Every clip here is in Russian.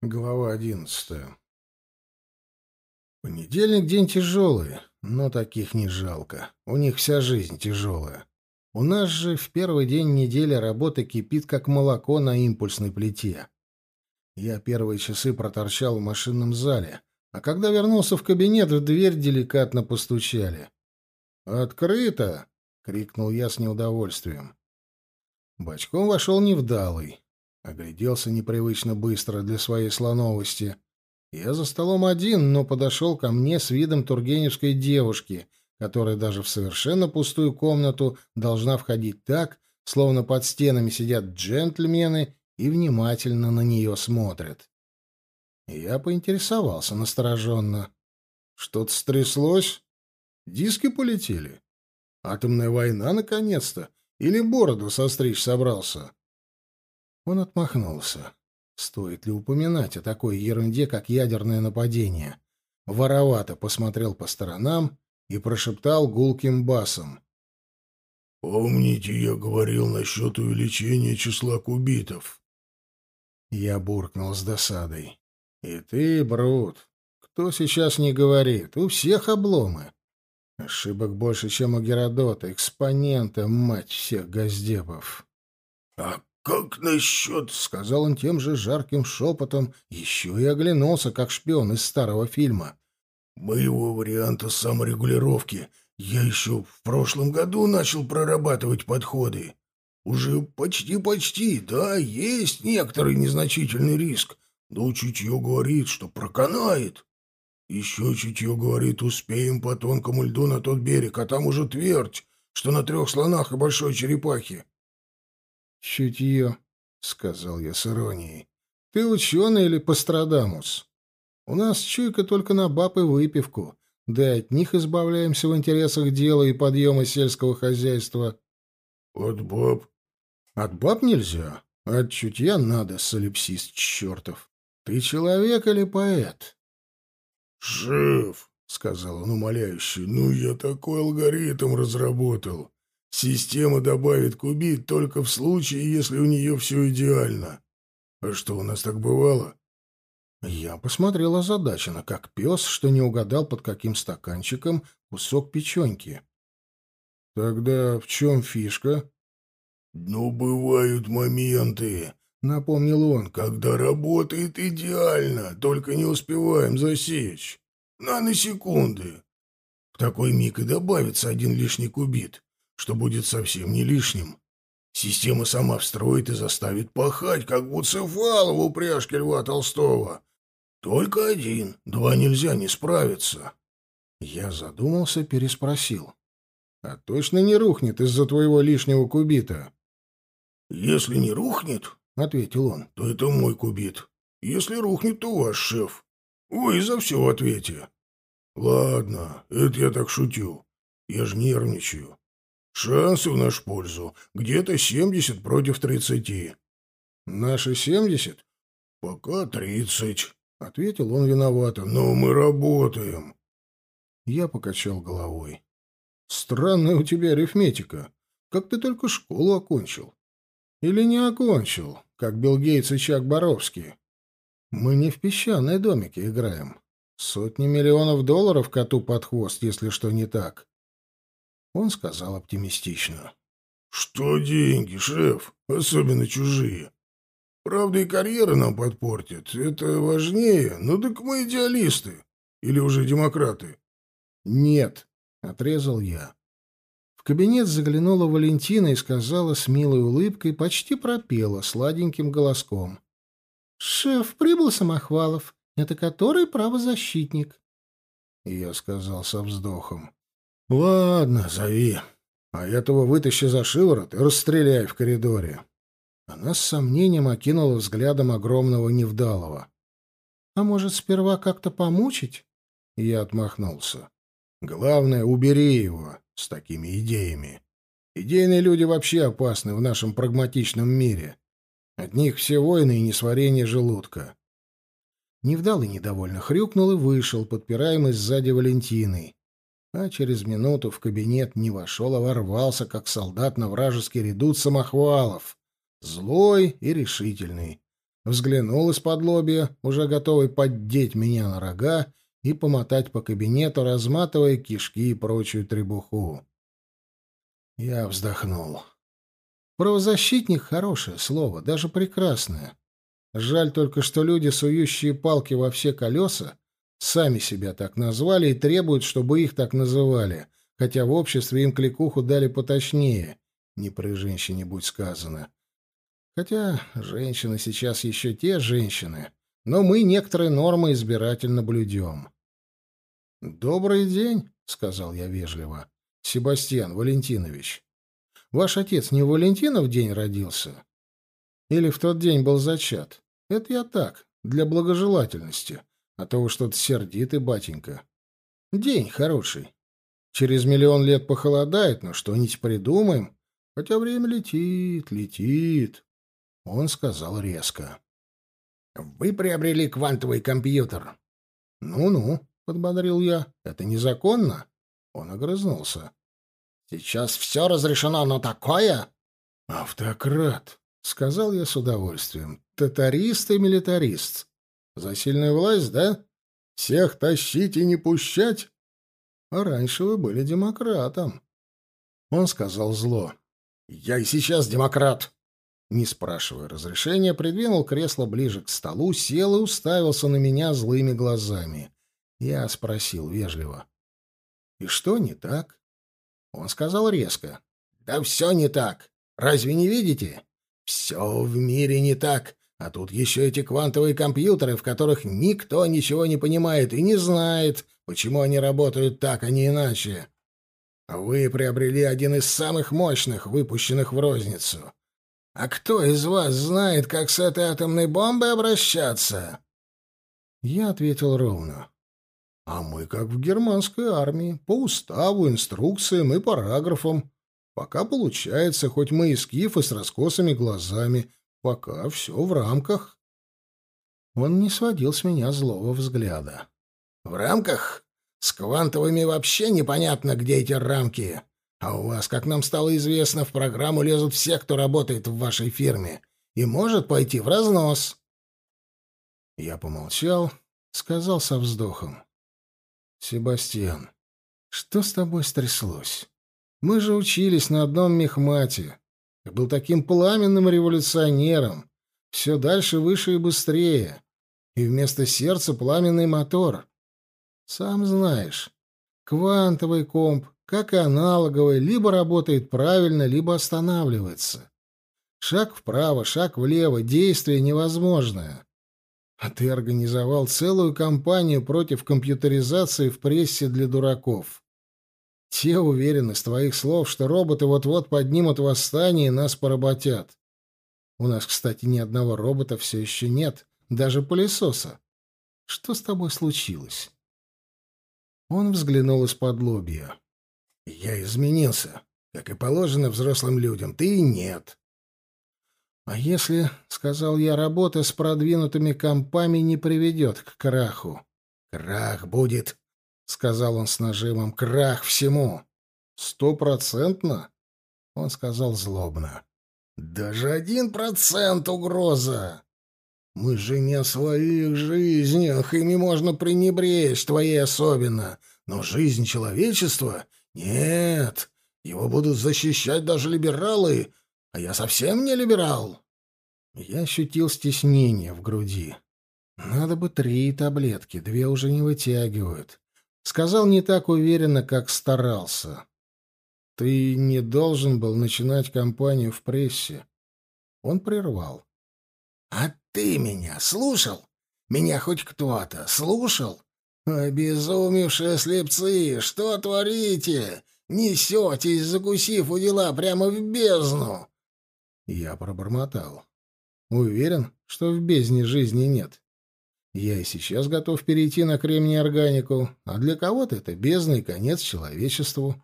Глава одиннадцатая. Понедельник — день тяжелый, но таких не жалко. У них вся жизнь тяжелая. У нас же в первый день недели работа кипит, как молоко на импульсной плите. Я первые часы проторчал в машинном зале, а когда вернулся в кабинет, в дверь деликатно постучали. «Открыто!» — крикнул я с неудовольствием. Бочком вошел невдалый. Огляделся непривычно быстро для своей слоновости. Я за столом один, но подошел ко мне с видом тургеневской девушки, которая даже в совершенно пустую комнату должна входить так, словно под стенами сидят джентльмены и внимательно на нее смотрят. Я поинтересовался настороженно. Что-то стряслось? Диски полетели? Атомная война, наконец-то? Или бороду состричь собрался? Он отмахнулся. Стоит ли упоминать о такой ерунде, как ядерное нападение? Воровато посмотрел по сторонам и прошептал гулким басом. «Помните, я говорил насчет увеличения числа кубитов?» Я буркнул с досадой. «И ты, Брут, кто сейчас не говорит? У всех обломы. Ошибок больше, чем у Геродота, экспонента, мать всех газдепов». «А «Как насчет...» — сказал он тем же жарким шепотом, еще и оглянулся, как шпион из старого фильма. «Моего варианта саморегулировки я еще в прошлом году начал прорабатывать подходы. Уже почти-почти, да, есть некоторый незначительный риск, но чутье говорит, что проканает. Еще чутье говорит, успеем по тонкому льду на тот берег, а там уже твердь, что на трех слонах и большой черепахе. «Чутье», — сказал я с иронией. «Ты ученый или Пострадамус? У нас чуйка только на баб и выпивку, да и от них избавляемся в интересах дела и подъема сельского хозяйства». «От баб?» «От баб нельзя, от чутья надо, солипсист чертов. Ты человек или поэт?» «Шеф», — сказал он умоляюще, — «ну я такой алгоритм разработал. Система добавит кубит только в случае, если у нее все идеально. А что, у нас так бывало? Я посмотрел озадаченно, как пес, что не угадал под каким стаканчиком кусок печеньки. Тогда в чем фишка? Ну, бывают моменты, напомнил он, когда работает идеально, только не успеваем засечь. На на секунды. В такой миг и добавится один лишний кубит что будет совсем не лишним. Система сама встроит и заставит пахать, как Буцефала в упряжке Льва Толстого. Только один, два нельзя не справиться. Я задумался, переспросил. А точно не рухнет из-за твоего лишнего кубита? Если не рухнет, — ответил он, — то это мой кубит. Если рухнет, то ваш шеф. Вы за все в ответе. Ладно, это я так шутю. Я ж нервничаю. Шансы в нашу пользу. Где-то семьдесят против тридцати. Наши семьдесят? Пока тридцать, — ответил он виновато. Но мы работаем. Я покачал головой. Странная у тебя арифметика. Как ты только школу окончил. Или не окончил, как Билл Гейтс и Чак Боровский. Мы не в песчаные домики играем. Сотни миллионов долларов коту под хвост, если что не так. Он сказал оптимистично. «Что деньги, шеф? Особенно чужие. Правда, и карьера нам подпортит. Это важнее. Ну так мы идеалисты. Или уже демократы?» «Нет», — отрезал я. В кабинет заглянула Валентина и сказала с милой улыбкой, почти пропела сладеньким голоском. «Шеф, прибыл Самохвалов. Это который правозащитник?» Я сказал со вздохом. «Ладно, зови. А этого вытащи за шиворот и расстреляй в коридоре». Она с сомнением окинула взглядом огромного Невдалова. «А может, сперва как-то помучить?» Я отмахнулся. «Главное, убери его с такими идеями. Идейные люди вообще опасны в нашем прагматичном мире. От них все войны и несварение желудка». Невдалый недовольно хрюкнул и вышел, подпираемый сзади Валентиной а через минуту в кабинет не вошел, а ворвался, как солдат на вражеский редут самохвалов, злой и решительный. взглянул из-под лобья, уже готовый поддеть меня на рога и помотать по кабинету, разматывая кишки и прочую требуху. Я вздохнул. Правозащитник — хорошее слово, даже прекрасное. Жаль только, что люди, сующие палки во все колеса, сами себя так назвали и требуют, чтобы их так называли, хотя в обществе им кликуху дали поточнее, не при женщине будь сказано. Хотя женщины сейчас еще те женщины, но мы некоторые нормы избирательно блюдем. «Добрый день», — сказал я вежливо. «Себастьян Валентинович, ваш отец не в Валентинов день родился? Или в тот день был зачат? Это я так, для благожелательности, а то вы что-то сердитый, батенька. День хороший. Через миллион лет похолодает, но что-нибудь придумаем, хотя время летит, летит». Он сказал резко. «Вы приобрели квантовый компьютер». «Ну-ну», — подбодрил я, — «это незаконно». Он огрызнулся. «Сейчас все разрешено, но такое...» «Автократ», — сказал я с удовольствием. «Татарист и милитарист. За сильную власть, да? Всех тащить и не пущать? А раньше вы были демократом». Он сказал зло. «Я и сейчас демократ». Не спрашивая разрешения, придвинул кресло ближе к столу, сел и уставился на меня злыми глазами. Я спросил вежливо. «И что не так?» Он сказал резко. «Да все не так. Разве не видите? Все в мире не так. А тут еще эти квантовые компьютеры, в которых никто ничего не понимает и не знает, почему они работают так, а не иначе. Вы приобрели один из самых мощных, выпущенных в розницу. А кто из вас знает, как с этой атомной бомбой обращаться? Я ответил ровно. А мы как в германской армии, по уставу, инструкциям и параграфам. Пока получается, хоть мы и скифы с раскосыми глазами, пока все в рамках. Он не сводил с меня злого взгляда. — В рамках? С квантовыми вообще непонятно, где эти рамки. А у вас, как нам стало известно, в программу лезут все, кто работает в вашей фирме, и может пойти в разнос. Я помолчал, сказал со вздохом. «Себастьян, что с тобой стряслось? Мы же учились на одном мехмате. Был таким пламенным революционером. Все дальше, выше и быстрее. И вместо сердца пламенный мотор. Сам знаешь, квантовый комп, как и аналоговый, либо работает правильно, либо останавливается. Шаг вправо, шаг влево, действие невозможное. А ты организовал целую кампанию против компьютеризации в прессе для дураков. Те уверены с твоих слов, что роботы вот-вот поднимут восстание и нас поработят. У нас, кстати, ни одного робота все еще нет, даже пылесоса. Что с тобой случилось?» Он взглянул из-под лобья. Я изменился, как и положено взрослым людям. Ты нет. А если, — сказал я, — работа с продвинутыми компами не приведет к краху? Крах будет, — сказал он с нажимом, — крах всему. Стопроцентно? Он сказал злобно. Даже один процент угроза. Мы же не о своих жизнях, ими можно пренебречь, твоей особенно. Но жизнь человечества нет, его будут защищать даже либералы, а я совсем не либерал. Я ощутил стеснение в груди. Надо бы три таблетки, две уже не вытягивают. Сказал не так уверенно, как старался. Ты не должен был начинать кампанию в прессе. Он прервал. А ты меня слушал? Меня хоть кто-то слушал? «Обезумевшие слепцы, что творите? Несетесь, закусив у дела прямо в бездну!» Я пробормотал. «Уверен, что в бездне жизни нет. Я и сейчас готов перейти на кремний органику, а для кого-то это бездна и конец человечеству».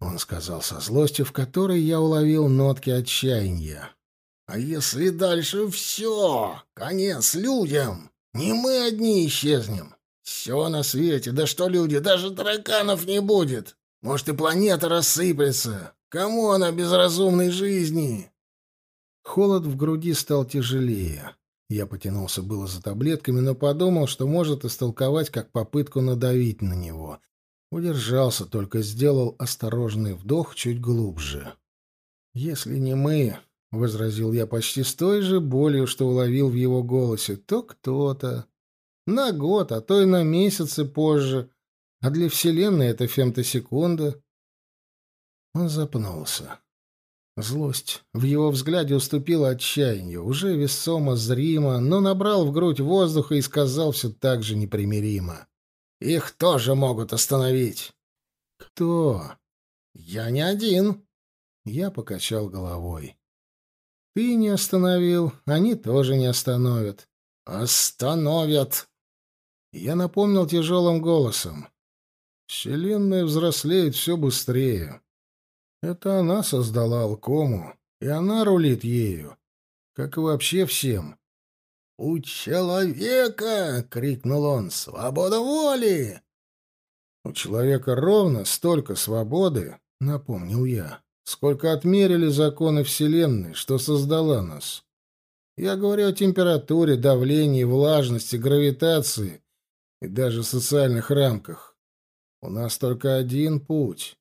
Он сказал со злостью, в которой я уловил нотки отчаяния. «А если дальше все? Конец людям? Не мы одни исчезнем. Все на свете, да что люди, даже тараканов не будет. Может, и планета рассыплется. Кому она без разумной жизни? Холод в груди стал тяжелее. Я потянулся было за таблетками, но подумал, что может истолковать как попытку надавить на него. Удержался, только сделал осторожный вдох чуть глубже. «Если не мы», — возразил я почти с той же болью, что уловил в его голосе, — «то кто-то. На год, а то и на месяцы позже. А для Вселенной это фемтосекунда». Он запнулся. Злость в его взгляде уступила отчаянию, уже весомо, зримо, но набрал в грудь воздуха и сказал все так же непримиримо. «Их тоже могут остановить». «Кто?» «Я не один». Я покачал головой. «Ты не остановил, они тоже не остановят». «Остановят!» Я напомнил тяжелым голосом. «Вселенная взрослеет все быстрее. Это она создала Алкому, и она рулит ею, как и вообще всем. «У человека!» — крикнул он. «Свобода воли!» «У человека ровно столько свободы, — напомнил я, — сколько отмерили законы Вселенной, что создала нас. Я говорю о температуре, давлении, влажности, гравитации и даже социальных рамках. У нас только один путь.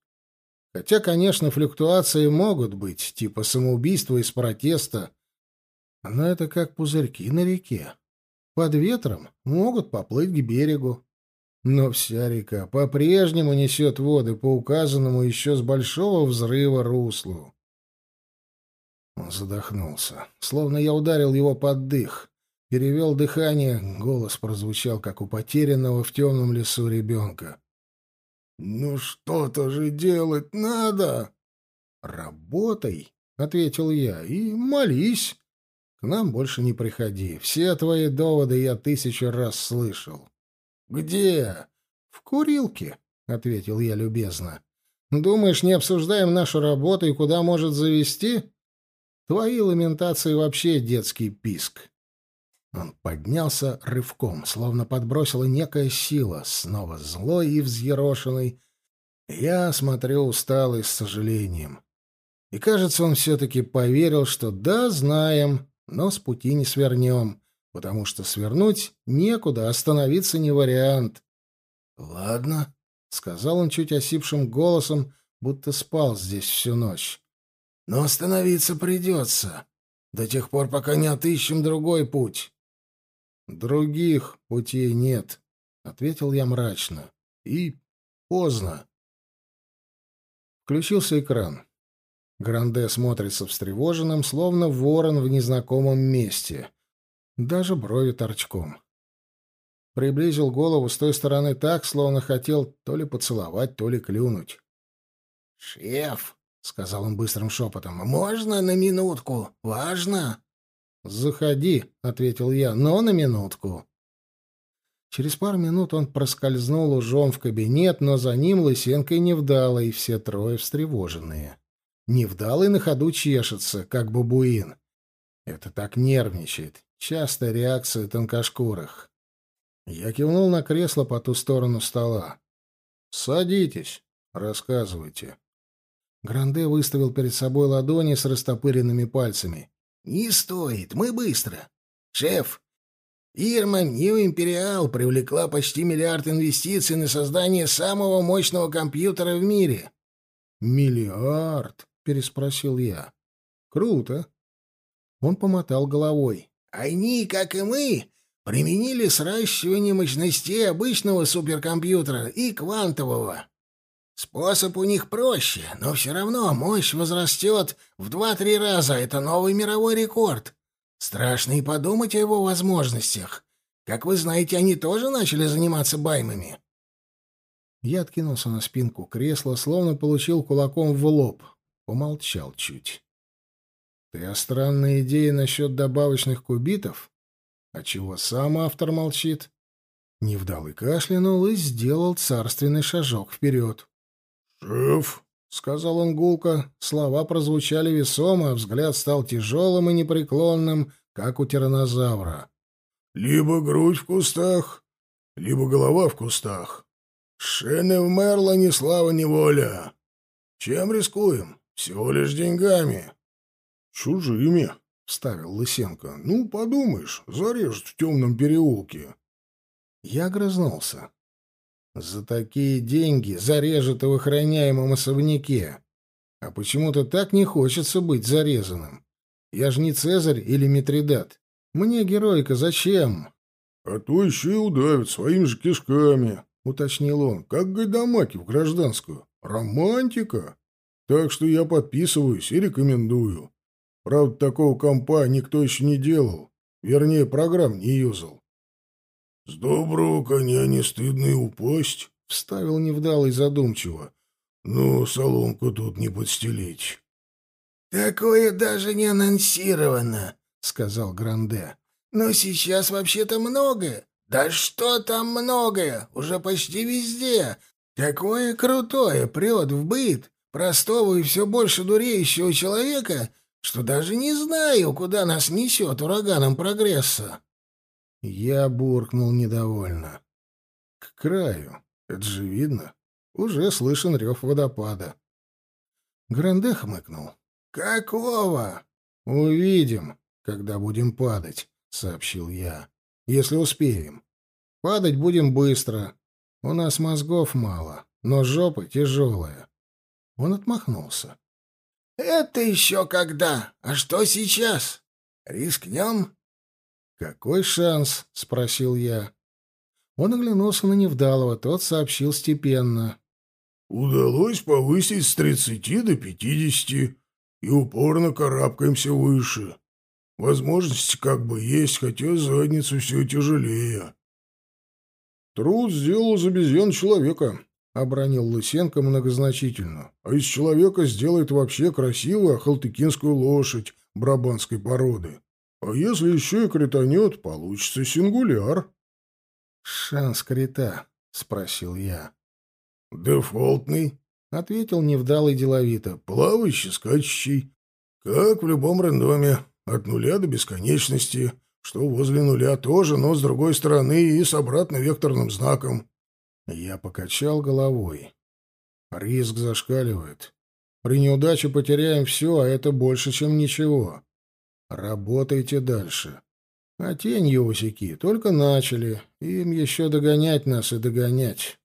Хотя, конечно, флюктуации могут быть, типа самоубийства из протеста, но это как пузырьки на реке. Под ветром могут поплыть к берегу. Но вся река по-прежнему несет воды по указанному еще с большого взрыва руслу. Он задохнулся, словно я ударил его под дых. Перевел дыхание, голос прозвучал, как у потерянного в темном лесу ребенка. «Ну что-то же делать надо!» «Работай!» — ответил я. «И молись! К нам больше не приходи. Все твои доводы я тысячу раз слышал». «Где?» «В курилке», — ответил я любезно. «Думаешь, не обсуждаем нашу работу и куда может завести? Твои ламентации вообще детский писк». Он поднялся рывком, словно подбросила некая сила, снова злой и взъерошенный. Я смотрю усталый с сожалением. И, кажется, он все-таки поверил, что да, знаем, но с пути не свернем, потому что свернуть некуда, остановиться не вариант. — Ладно, — сказал он чуть осипшим голосом, будто спал здесь всю ночь. — Но остановиться придется, до тех пор, пока не отыщем другой путь. «Других путей нет», — ответил я мрачно. «И поздно». Включился экран. Гранде смотрится встревоженным, словно ворон в незнакомом месте. Даже брови торчком. Приблизил голову с той стороны так, словно хотел то ли поцеловать, то ли клюнуть. «Шеф», — сказал он быстрым шепотом, — «можно на минутку? Важно?» «Заходи», — ответил я, — «но на минутку». Через пару минут он проскользнул ужом в кабинет, но за ним Лысенко и Невдалый, все трое встревоженные. Невдалый на ходу чешется, как бабуин. Это так нервничает. Частая реакция тонкошкурых. Я кивнул на кресло по ту сторону стола. «Садитесь, рассказывайте». Гранде выставил перед собой ладони с растопыренными пальцами. «Не стоит, мы быстро. Шеф, Ирма Нью Империал привлекла почти миллиард инвестиций на создание самого мощного компьютера в мире». «Миллиард?» — переспросил я. «Круто». Он помотал головой. «Они, как и мы, применили сращивание мощностей обычного суперкомпьютера и квантового. Способ у них проще, но все равно мощь возрастет в два-три раза. Это новый мировой рекорд. Страшно и подумать о его возможностях. Как вы знаете, они тоже начали заниматься баймами. Я откинулся на спинку кресла, словно получил кулаком в лоб. Помолчал чуть. Ты о странной идее насчет добавочных кубитов? А чего сам автор молчит? Невдалый кашлянул и сделал царственный шажок вперед. «Шеф», — сказал он гулко, слова прозвучали весомо, а взгляд стал тяжелым и непреклонным, как у тиранозавра. «Либо грудь в кустах, либо голова в кустах. Шены вмерла ни слава, ни воля. Чем рискуем? Всего лишь деньгами». «Чужими», — вставил Лысенко. «Ну, подумаешь, зарежут в темном переулке». Я огрызнулся. «За такие деньги зарежут в охраняемом особняке. А почему-то так не хочется быть зарезанным. Я же не Цезарь или Митридат. Мне героика зачем?» «А то еще и удавят своими же кишками», — уточнил он, — «как гайдамаки в гражданскую. Романтика. Так что я подписываюсь и рекомендую. Правда, такого компа никто еще не делал. Вернее, программ не юзал. — С доброго коня не стыдно и упасть, — вставил невдалый задумчиво. — Но соломку тут не подстелить. — Такое даже не анонсировано, — сказал Гранде. — Но сейчас вообще-то многое. Да что там многое, уже почти везде. Такое крутое прет в быт простого и все больше дуреющего человека — что даже не знаю, куда нас несет ураганом прогресса. Я буркнул недовольно. К краю. Это же видно. Уже слышен рев водопада. Гранде хмыкнул. «Какого?» «Увидим, когда будем падать», — сообщил я. «Если успеем. Падать будем быстро. У нас мозгов мало, но жопа тяжелая». Он отмахнулся. «Это еще когда? А что сейчас? Рискнем?» «Какой шанс?» — спросил я. Он оглянулся на Невдалова, тот сообщил степенно. «Удалось повысить с тридцати до пятидесяти, и упорно карабкаемся выше. Возможности как бы есть, хотя задницу все тяжелее». «Труд сделал из обезьян человека», — обронил Лысенко многозначительно. «А из человека сделает вообще красивую ахалтыкинскую лошадь брабанской породы. А если еще и кританет, получится сингуляр». «Шанс крита?» — спросил я. «Дефолтный», — ответил невдалый деловито. «Плавающий, скачущий. Как в любом рандоме. От нуля до бесконечности. Что возле нуля тоже, но с другой стороны и с обратно-векторным знаком». Я покачал головой. Риск зашкаливает. При неудаче потеряем все, а это больше, чем ничего. Работайте дальше. А тень Йосики только начали. Им еще догонять нас и догонять.